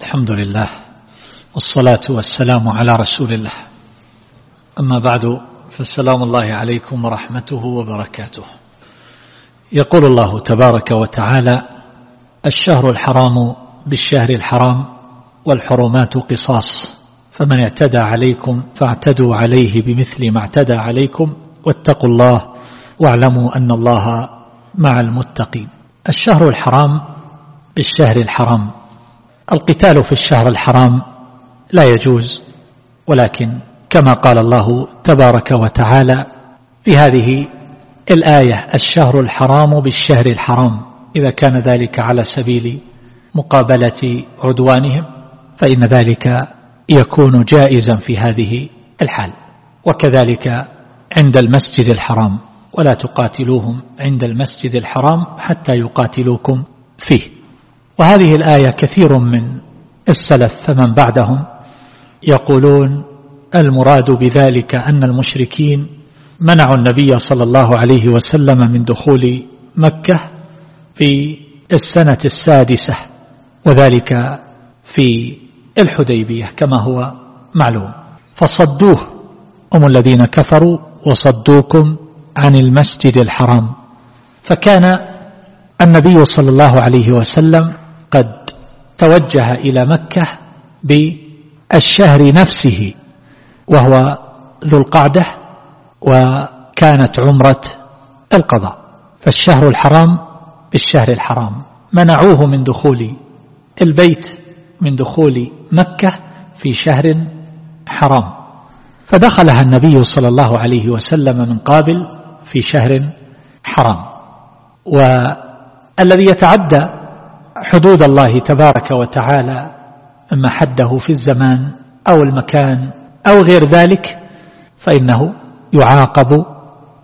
الحمد لله والصلاة والسلام على رسول الله. أما بعد فالسلام الله عليكم ورحمته وبركاته. يقول الله تبارك وتعالى الشهر الحرام بالشهر الحرام والحرمات قصاص فمن اعتدى عليكم فاعتدوا عليه بمثل ما اعتدى عليكم واتقوا الله واعلموا أن الله مع المتقين. الشهر الحرام بالشهر الحرام القتال في الشهر الحرام لا يجوز ولكن كما قال الله تبارك وتعالى في هذه الآية الشهر الحرام بالشهر الحرام. إذا كان ذلك على سبيل مقابلة عدوانهم فإن ذلك يكون جائزا في هذه الحال. وكذلك عند المسجد الحرام ولا تقاتلوهم عند المسجد الحرام حتى يقاتلوكم فيه. وهذه الآية كثير من السلف فمن بعدهم يقولون المراد بذلك أن المشركين منعوا النبي صلى الله عليه وسلم من دخول مكة في السنة السادسة وذلك في الحديبية كما هو معلوم. فصدوه هم الذين كفروا وصدوكم عن المسجد الحرام. فكان النبي صلى الله عليه وسلم قد توجه إلى مكة بالشهر نفسه وهو ذو القعدة وكانت عمرة القضاء فالشهر الحرام بالشهر الحرام. منعوه من دخول البيت من دخول مكة في شهر حرام. فدخلها النبي صلى الله عليه وسلم من قابل في شهر حرام. والذي يتعدى حدود الله تبارك وتعالى أما حده في الزمان أو المكان أو غير ذلك فإنه يعاقب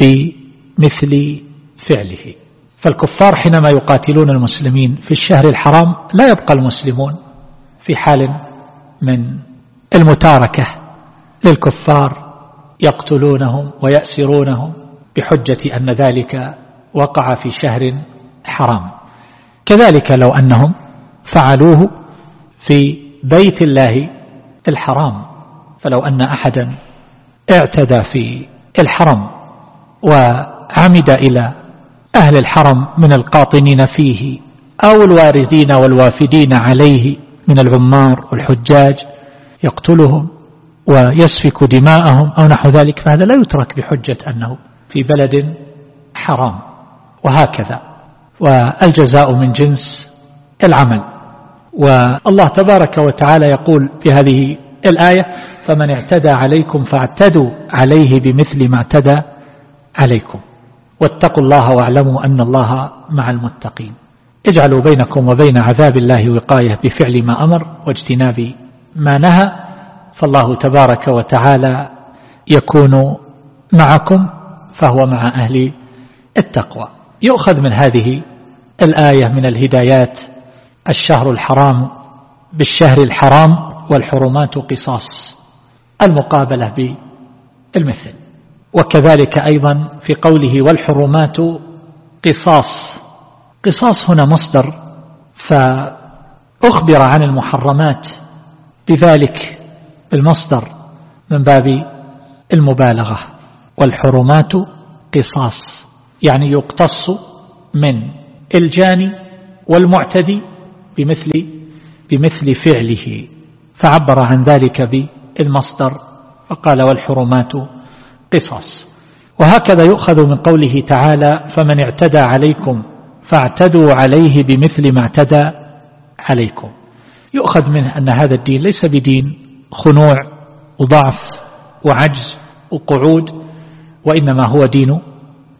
بمثل فعله. فالكفار حينما يقاتلون المسلمين في الشهر الحرام لا يبقى المسلمون في حال من المتاركة للكفار يقتلونهم ويأسرونهم بحجة أن ذلك وقع في شهر حرام. كذلك لو أنهم فعلوه في بيت الله الحرام فلو أن أحدا اعتدى في الحرم وعمد إلى أهل الحرم من القاطنين فيه أو الواردين والوافدين عليه من العمار والحجاج يقتلهم ويسفك دماءهم أو نحو ذلك فهذا لا يترك بحجة أنه في بلد حرام وهكذا. والجزاء من جنس العمل. والله تبارك وتعالى يقول في هذه الآية فمن اعتدى عليكم فاعتدوا عليه بمثل ما اعتدى عليكم. واتقوا الله واعلموا أن الله مع المتقين. اجعلوا بينكم وبين عذاب الله وقاية بفعل ما أمر واجتناب ما نهى. فالله تبارك وتعالى يكون معكم فهو مع أهل التقوى. يؤخذ من هذه الآية من الهدايات الشهر الحرام بالشهر الحرام والحرمات قصاص المقابلة بالمثل. وكذلك أيضا في قوله والحرمات قصاص. قصاص هنا مصدر فأخبر عن المحرمات. بذلك المصدر من باب المبالغة. والحرمات قصاص يعني يقتص من الجاني والمعتدي بمثل بمثل فعله. فعبر عن ذلك بالمصدر وقال والحرمات قصص وهكذا يؤخذ من قوله تعالى فمن اعتدى عليكم فاعتدوا عليه بمثل ما اعتدى عليكم. يؤخذ منه أن هذا الدين ليس بدين خنوع وضعف وعجز وقعود وإنما هو دين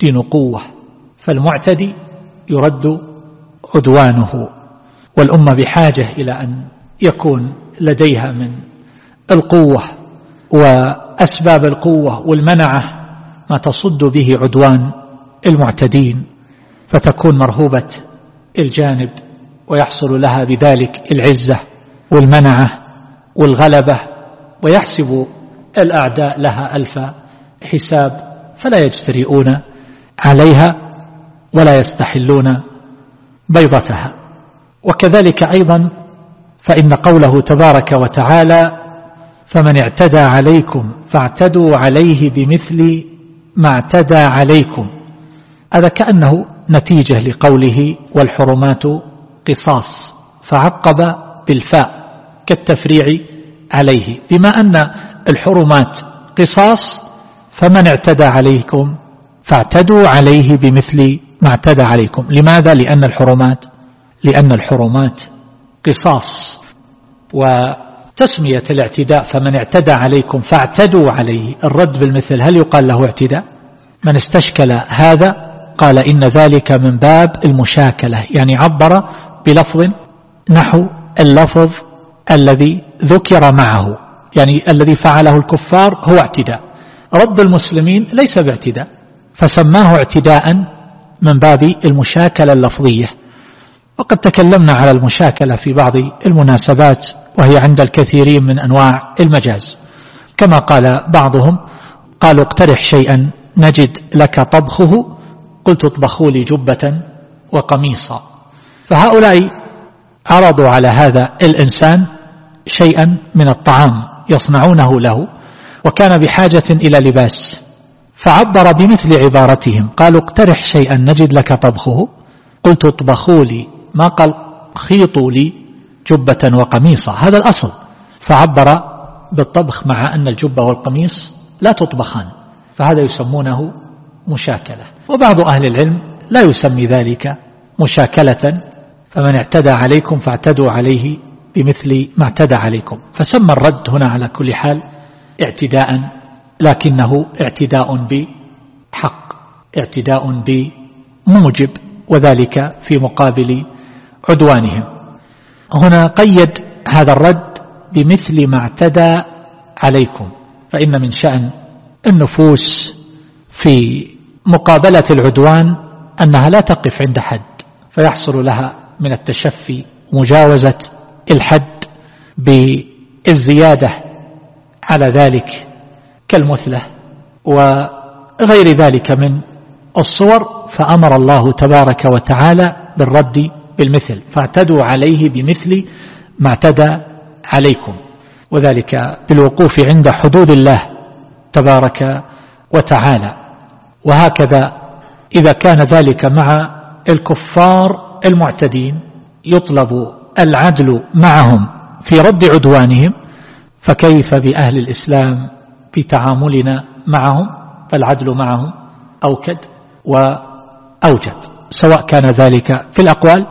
دين قوة. فالمعتدي يرد عدوانه والأمة بحاجة إلى أن يكون لديها من القوة وأسباب القوة والمنعة ما تصد به عدوان المعتدين فتكون مرهوبة الجانب ويحصل لها بذلك العزة والمنعة والغلبة ويحسب الأعداء لها ألف حساب فلا يجترئون عليها. ولا يستحلون بيضتها. وكذلك أيضا فإن قوله تبارك وتعالى فمن اعتدى عليكم فاعتدوا عليه بمثل ما اعتدى عليكم. هذا كأنه نتيجة لقوله والحرمات قصاص فعقب بالفاء كالتفريع عليه. بما أن الحرمات قصاص فمن اعتدى عليكم فاعتدوا عليه بمثل ما اعتدى عليكم. لماذا؟ لأن الحرمات لأن الحرمات قصاص وتسمية الاعتداء فمن اعتدى عليكم فاعتدوا عليه. الرد بالمثل هل يقال له اعتداء؟ من استشكل هذا قال إن ذلك من باب المشاكلة يعني عبر بلفظ نحو اللفظ الذي ذكر معه يعني الذي فعله الكفار هو اعتداء. رد المسلمين ليس باعتداء فسماه اعتداء من باب المشاكلة اللفظية. وقد تكلمنا على المشاكلة في بعض المناسبات وهي عند الكثيرين من أنواع المجاز. كما قال بعضهم قالوا اقترح شيئا نجد لك طبخه قلت اطبخوا لي جبة وقميصا. فهؤلاء عرضوا على هذا الإنسان شيئا من الطعام يصنعونه له وكان بحاجة إلى لباس. فعبر بمثل عبارتهم. قالوا اقترح شيئا نجد لك طبخه. قلت اطبخوا لي. ما قال؟ خيطوا لي جبة وقميصا هذا الأصل. فعبر بالطبخ مع أن الجبة والقميص لا تطبخان. فهذا يسمونه مشاكلة. وبعض أهل العلم لا يسمي ذلك مشاكلة. فمن اعتدى عليكم فاعتدوا عليه بمثل ما اعتدى عليكم. فسمى الرد هنا على كل حال اعتداء لكنه اعتداء بحق اعتداء بموجب وذلك في مقابل عدوانهم. هنا قيد هذا الرد بمثل ما اعتدى عليكم فإن من شأن النفوس في مقابلة العدوان أنها لا تقف عند حد فيحصل لها من التشفي مجاوزة الحد بالزيادة على ذلك كالمثلة وغير ذلك من الصور فأمر الله تبارك وتعالى بالرد بالمثل فاعتدوا عليه بمثل ما اعتدى عليكم. وذلك بالوقوف عند حدود الله تبارك وتعالى. وهكذا إذا كان ذلك مع الكفار المعتدين يطلب العدل معهم في رد عدوانهم فكيف بأهل الإسلام في تعاملنا معهم فالعدل معهم أوكد وأوجد سواء كان ذلك في الأقوال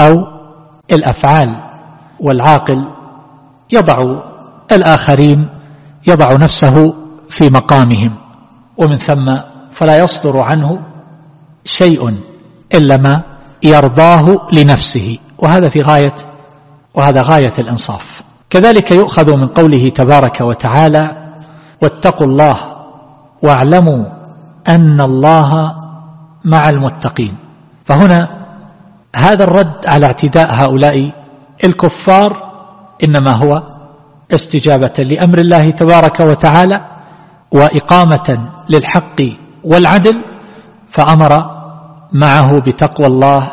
أو الأفعال. والعاقل يضع الآخرين يضع نفسه في مقامهم ومن ثم فلا يصدر عنه شيء إلا ما يرضاه لنفسه. وهذا في غاية وهذا غاية الإنصاف. كذلك يؤخذ من قوله تبارك وتعالى واتقوا الله واعلموا أن الله مع المتقين. فهنا هذا الرد على اعتداء هؤلاء الكفار إنما هو استجابة لأمر الله تبارك وتعالى وإقامة للحق والعدل فأمر معه بتقوى الله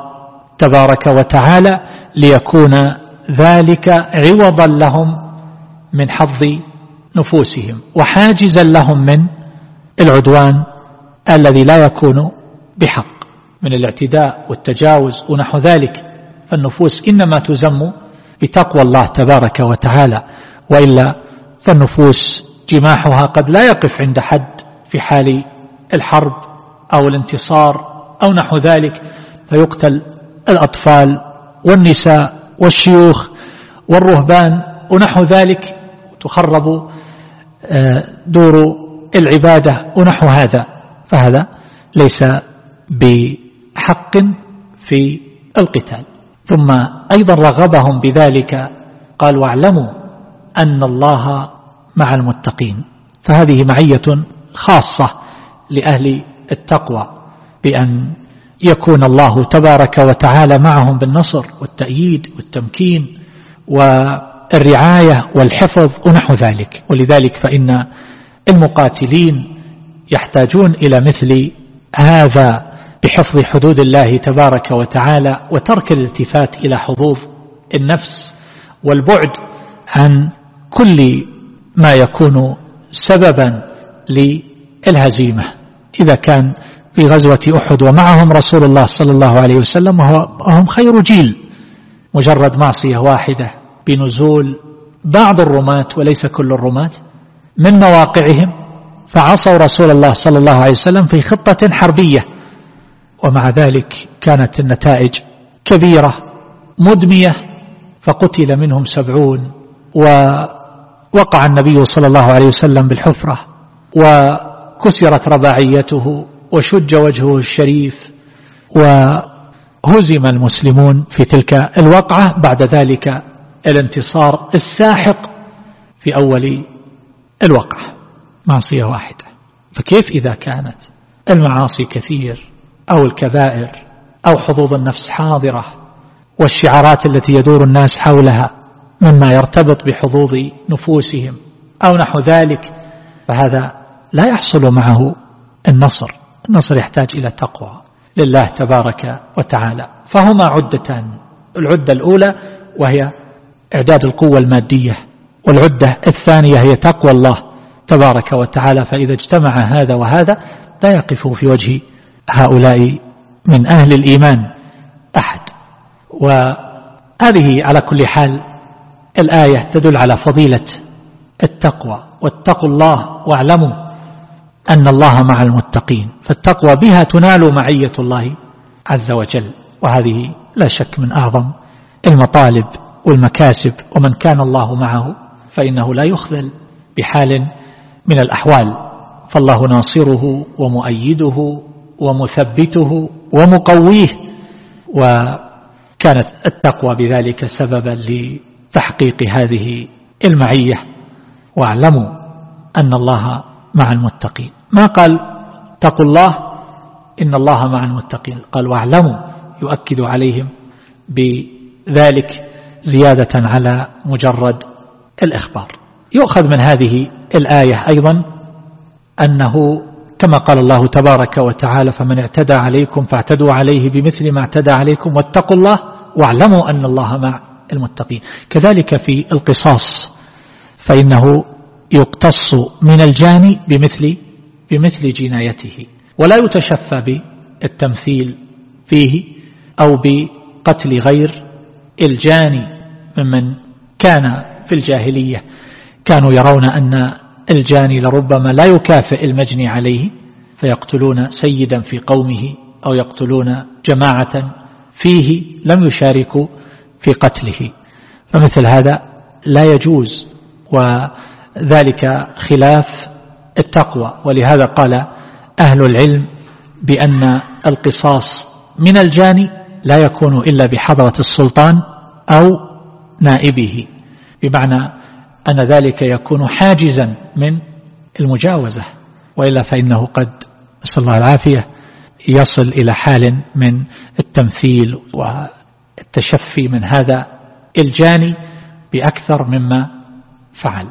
تبارك وتعالى ليكون ذلك عوضا لهم من حظ نفوسهم وحاجزا لهم من العدوان الذي لا يكون بحق من الاعتداء والتجاوز ونحو ذلك. فالنفوس إنما تزم بتقوى الله تبارك وتعالى وإلا فالنفوس جماحها قد لا يقف عند حد في حال الحرب أو الانتصار أو نحو ذلك. فيقتل الأطفال والنساء والشيوخ والرهبان ونحو ذلك. تخرب دور العبادة ونحو هذا. فهذا ليس بحق في القتال. ثم أيضا رغبهم بذلك قال واعلموا أن الله مع المتقين. فهذه معية خاصة لأهل التقوى بأن يكون الله تبارك وتعالى معهم بالنصر والتأييد والتمكين والرعاية والحفظ ونحو ذلك. ولذلك فإن المقاتلين يحتاجون إلى مثل هذا بحفظ حدود الله تبارك وتعالى وترك الالتفات إلى حظوظ النفس والبعد عن كل ما يكون سببا للهزيمة. إذا كان في غزوة أحد ومعهم رسول الله صلى الله عليه وسلم وهم خير جيل مجرد معصية واحدة. بنزول بعض الرماة وليس كل الرماة من مواقعهم فعصوا رسول الله صلى الله عليه وسلم في خطة حربية. ومع ذلك كانت النتائج كبيرة مدمية فقتل منهم سبعون ووقع النبي صلى الله عليه وسلم بالحفرة وكسرت رباعيته وشج وجهه الشريف وهزم المسلمون في تلك الوقعة. بعد ذلك الانتصار الساحق في أول الوقعة معصية واحدة. فكيف إذا كانت المعاصي كثير أو الكبائر أو حظوظ النفس حاضرة والشعارات التي يدور الناس حولها مما يرتبط بحظوظ نفوسهم أو نحو ذلك فهذا لا يحصل معه النصر. النصر يحتاج إلى تقوى لله تبارك وتعالى. فهما عدتان العدة الأولى وهي إعداد القوة المادية والعدة الثانية هي تقوى الله تبارك وتعالى فإذا اجتمع هذا وهذا لا يقف في وجه هؤلاء من أهل الإيمان أحد. وهذه على كل حال الآية تدل على فضيلة التقوى واتقوا الله واعلموا أن الله مع المتقين فالتقوى بها تنال معية الله عز وجل وهذه لا شك من أعظم المطالب والمكاسب ومن كان الله معه فإنه لا يخذل بحال من الأحوال. فالله ناصره ومؤيده ومثبته ومقويه وكانت التقوى بذلك سببا لتحقيق هذه المعية. واعلموا أن الله مع المتقين. ما قال اتقوا الله إن الله مع المتقين؟ قال واعلموا يؤكد عليهم بذلك زيادة على مجرد الإخبار. يؤخذ من هذه الآية أيضا أنه كما قال الله تبارك وتعالى فمن اعتدى عليكم فاعتدوا عليه بمثل ما اعتدى عليكم واتقوا الله واعلموا أن الله مع المتقين. كذلك في القصاص فإنه يقتص من الجاني بمثل بمثل جنايته ولا يتشفى بالتمثيل فيه أو بقتل غير الجاني ممن كان في الجاهلية. كانوا يرون أن الجاني لربما لا يكافئ المجني عليه فيقتلون سيدا في قومه أو يقتلون جماعة فيه لم يشاركوا في قتله. فمثل هذا لا يجوز وذلك خلاف التقوى. ولهذا قال أهل العلم بأن القصاص من الجاني لا يكون إلا بحضرة السلطان أو نائبه. بمعنى أن ذلك يكون حاجزا من المجاوزة وإلا فإنه قد نسأل الله العافية يصل إلى حال من التمثيل والتشفي من هذا الجاني بأكثر مما فعل.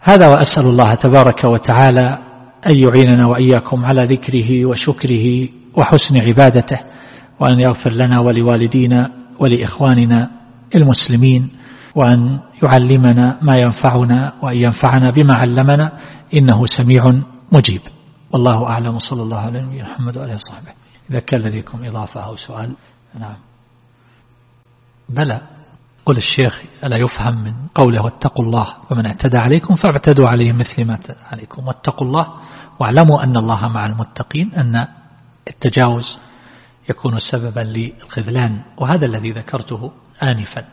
هذا وأسأل الله تبارك وتعالى أن يعيننا وإياكم على ذكره وشكره وحسن عبادته. وأن يغفر لنا ولوالدينا ولإخواننا المسلمين وأن يعلمنا ما ينفعنا وأن ينفعنا بما علمنا إنه سميع مجيب. والله أعلم. صلى الله نبينا محمد وآله وصحبه. إذا كان لديكم إضافة أو سؤال نعم. بلى. قل الشيخ ألا يفهم من قوله واتقوا الله؟ ومن اعتدى عليكم فاعتدوا عليه مثل ما عليكم. واتقوا الله واعلموا أن الله مع المتقين أن التجاوز يكون سببا للخذلان وهذا الذي ذكرته آنفا.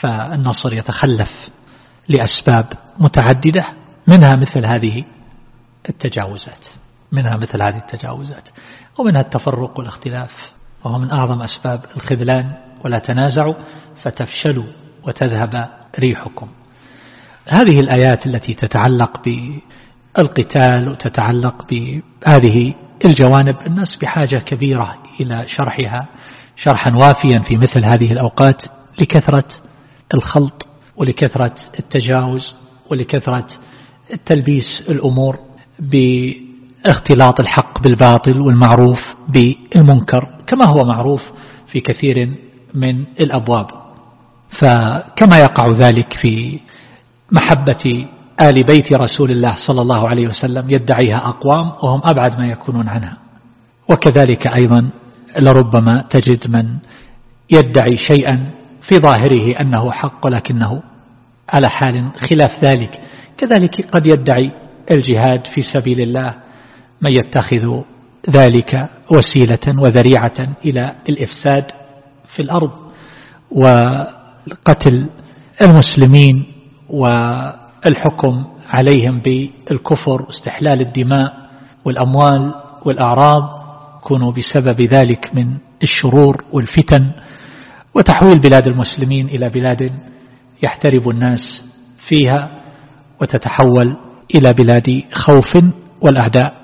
فالنصر يتخلف لأسباب متعددة منها مثل هذه التجاوزات منها مثل هذه التجاوزات ومنها التفرق والاختلاف وهو من أعظم أسباب الخذلان ولا تنازعوا فتفشلوا وتذهب ريحكم. هذه الآيات التي تتعلق بالقتال وتتعلق بهذه الجوانب الناس بحاجة كبيرة إلى شرحها شرحا وافيا في مثل هذه الأوقات لكثرة الخلط ولكثرة التجاوز ولكثرة التلبيس الأمور باختلاط الحق بالباطل والمعروف بالمنكر كما هو معروف في كثير من الأبواب. فكما يقع ذلك في محبة آل بيت رسول الله صلى الله عليه وسلم يدعيها أقوام وهم أبعد ما يكونون عنها. وكذلك أيضا لربما تجد من يدعي شيئا في ظاهره أنه حق ولكنه على حال خلاف ذلك. كذلك قد يدعي الجهاد في سبيل الله من يتخذ ذلك وسيلة وذريعة إلى الإفساد في الأرض. وقتل المسلمين والحكم عليهم بالكفر واستحلال الدماء والأموال والأعراض كونوا بسبب ذلك من الشرور والفتن وتحويل بلاد المسلمين إلى بلاد يحترب الناس فيها وتتحول إلى بلاد خوف والأعداء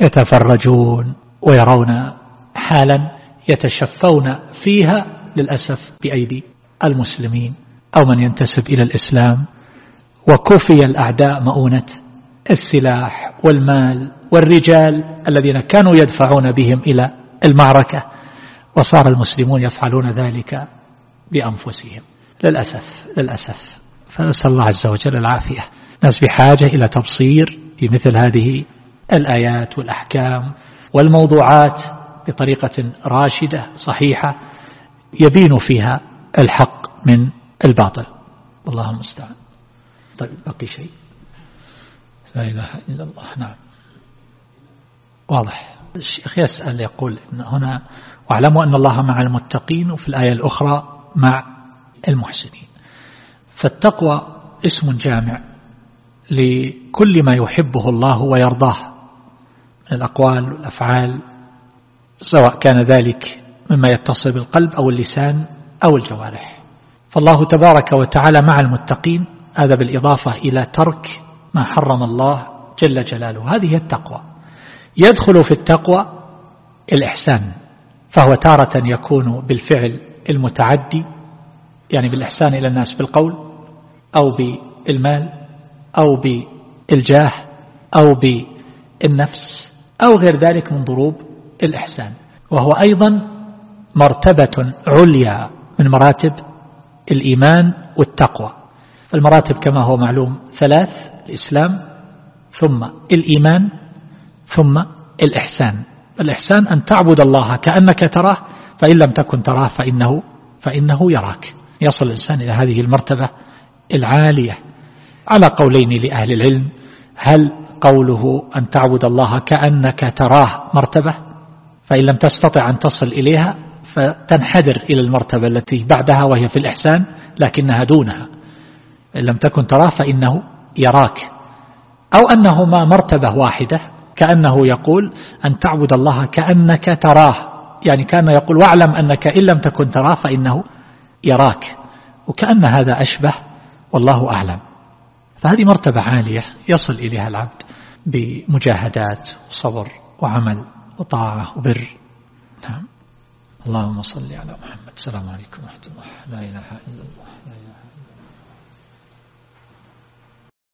يتفرجون ويرون حالا يتشفون فيها للأسف بأيدي المسلمين. أو من ينتسب إلى الإسلام وكفي الأعداء مؤونة السلاح والمال والرجال الذين كانوا يدفعون بهم إلى المعركة وصار المسلمون يفعلون ذلك بأنفسهم. للأسف للأسف. فنسأل الله عز وجل العافية. ناس بحاجة إلى تبصير في مثل هذه الآيات والأحكام والموضوعات بطريقة راشدة صحيحة يبين فيها الحق من الباطل. والله المستعان. طيب بقي شيء. لا إله إلا الله. نعم. واضح. الشيخ يسأل يقول إن هنا واعلموا أن الله مع المتقين وفي الآية الأخرى مع المحسنين. فالتقوى اسم جامع لكل ما يحبه الله ويرضاه من الأقوال والأفعال سواء كان ذلك مما يتصل بالقلب أو اللسان أو الجوارح. فالله تبارك وتعالى مع المتقين هذا بالإضافة إلى ترك ما حرم الله جل جلاله. هذه التقوى. يدخل في التقوى الإحسان فهو تارة يكون بالفعل المتعدي يعني بالإحسان إلى الناس بالقول أو بالمال أو بالجاه أو بالنفس أو غير ذلك من ضروب الإحسان. وهو أيضا مرتبة عليا من مراتب الإيمان والتقوى. المراتب كما هو معلوم. ثلاث الإسلام ثم الإيمان ثم الإحسان. الإحسان أن تعبد الله كأنك تراه فإن لم تكن تراه فإنه, فإنه يراك. يصل الإنسان إلى هذه المرتبة العالية. على قولين لأهل العلم هل قوله أن تعبد الله كأنك تراه مرتبة؟ فإن لم تستطع أن تصل إليها فتنحدر إلى المرتبة التي بعدها وهي في الإحسان لكنها دونها. لم تكن تراه فإنه يراك. أو أنهما مرتبة واحدة كأنه يقول أن تعبد الله كأنك تراه. يعني كان يقول واعلم أنك إن لم تكن تراه فإنه يراك. وكأن هذا أشبه والله أعلم. فهذه مرتبة عالية يصل إليها العبد بمجاهدات وصبر وعمل وطاعة وبر. نعم. اللهم صل على محمد. السلام عليكم ورحمة الله. لا إله إلا الله.